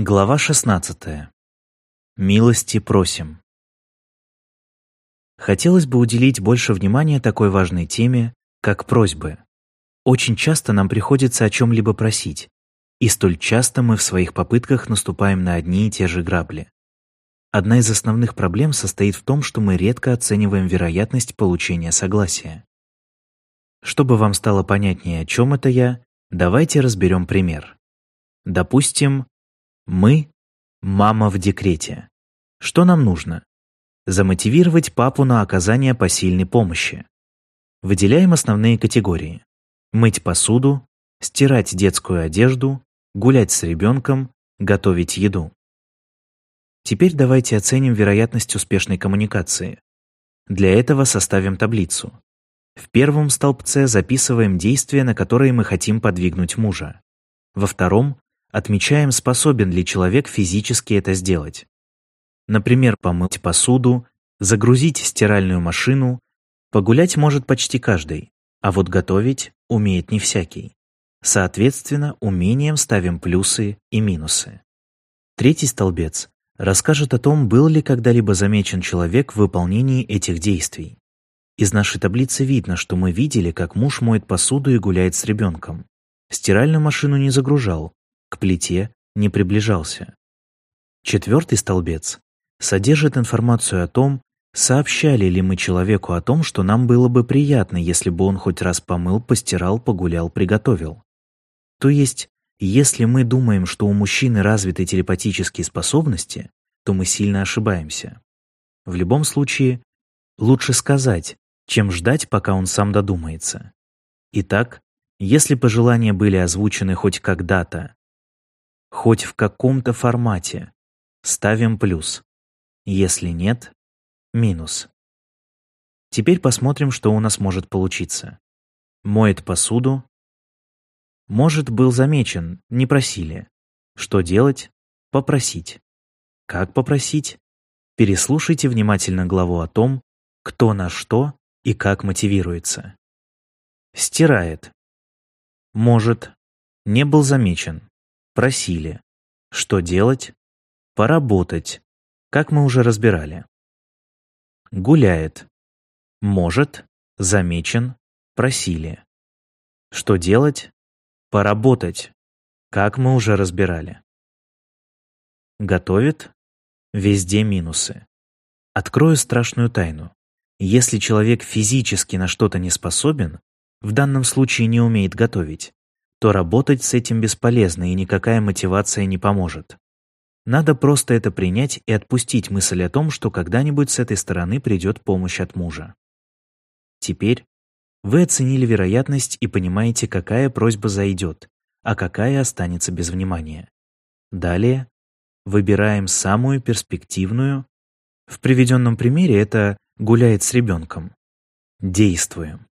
Глава 16. Милости просим. Хотелось бы уделить больше внимания такой важной теме, как просьбы. Очень часто нам приходится о чем-либо просить, и столь часто мы в своих попытках наступаем на одни и те же грабли. Одна из основных проблем состоит в том, что мы редко оцениваем вероятность получения согласия. Чтобы вам стало понятнее, о чем это я, давайте разберем пример. Допустим, мы – мама в декрете. Что нам нужно? Замотивировать папу на оказание посильной помощи. Выделяем основные категории. Мыть посуду, стирать детскую одежду, гулять с ребенком, готовить еду. Теперь давайте оценим вероятность успешной коммуникации. Для этого составим таблицу. В первом столбце записываем действия, на которые мы хотим подвигнуть мужа. Во втором Отмечаем, способен ли человек физически это сделать. Например, помыть посуду, загрузить стиральную машину. Погулять может почти каждый, а вот готовить умеет не всякий. Соответственно, умением ставим плюсы и минусы. Третий столбец расскажет о том, был ли когда-либо замечен человек в выполнении этих действий. Из нашей таблицы видно, что мы видели, как муж моет посуду и гуляет с ребенком. Стиральную машину не загружал, к плите не приближался. Четвертый столбец содержит информацию о том, сообщали ли мы человеку о том, что нам было бы приятно, если бы он хоть раз помыл, постирал, погулял, приготовил. То есть, если мы думаем, что у мужчины развиты телепатические способности, то мы сильно ошибаемся. В любом случае, лучше сказать, чем ждать, пока он сам додумается. Итак, если пожелания были озвучены хоть когда-то, хоть в каком-то формате, ставим плюс. Если нет, минус. Теперь посмотрим, что у нас может получиться. Моет посуду. Может, был замечен, не просили. Что делать? Попросить. Как попросить? Переслушайте внимательно главу о том, кто на что и как мотивируется. Стирает. Может, не был замечен. Просили. Что делать? Поработать. Как мы уже разбирали. Гуляет. Может. Замечен. Просили. Что делать? Поработать. Как мы уже разбирали. Готовит. Везде минусы. Открою страшную тайну. Если человек физически на что-то не способен, в данном случае не умеет готовить, то работать с этим бесполезно и никакая мотивация не поможет. Надо просто это принять и отпустить мысль о том, что когда-нибудь с этой стороны придет помощь от мужа. Теперь вы оценили вероятность и понимаете, какая просьба зайдет, а какая останется без внимания. Далее выбираем самую перспективную. В приведенном примере это гуляет с ребенком. Действуем.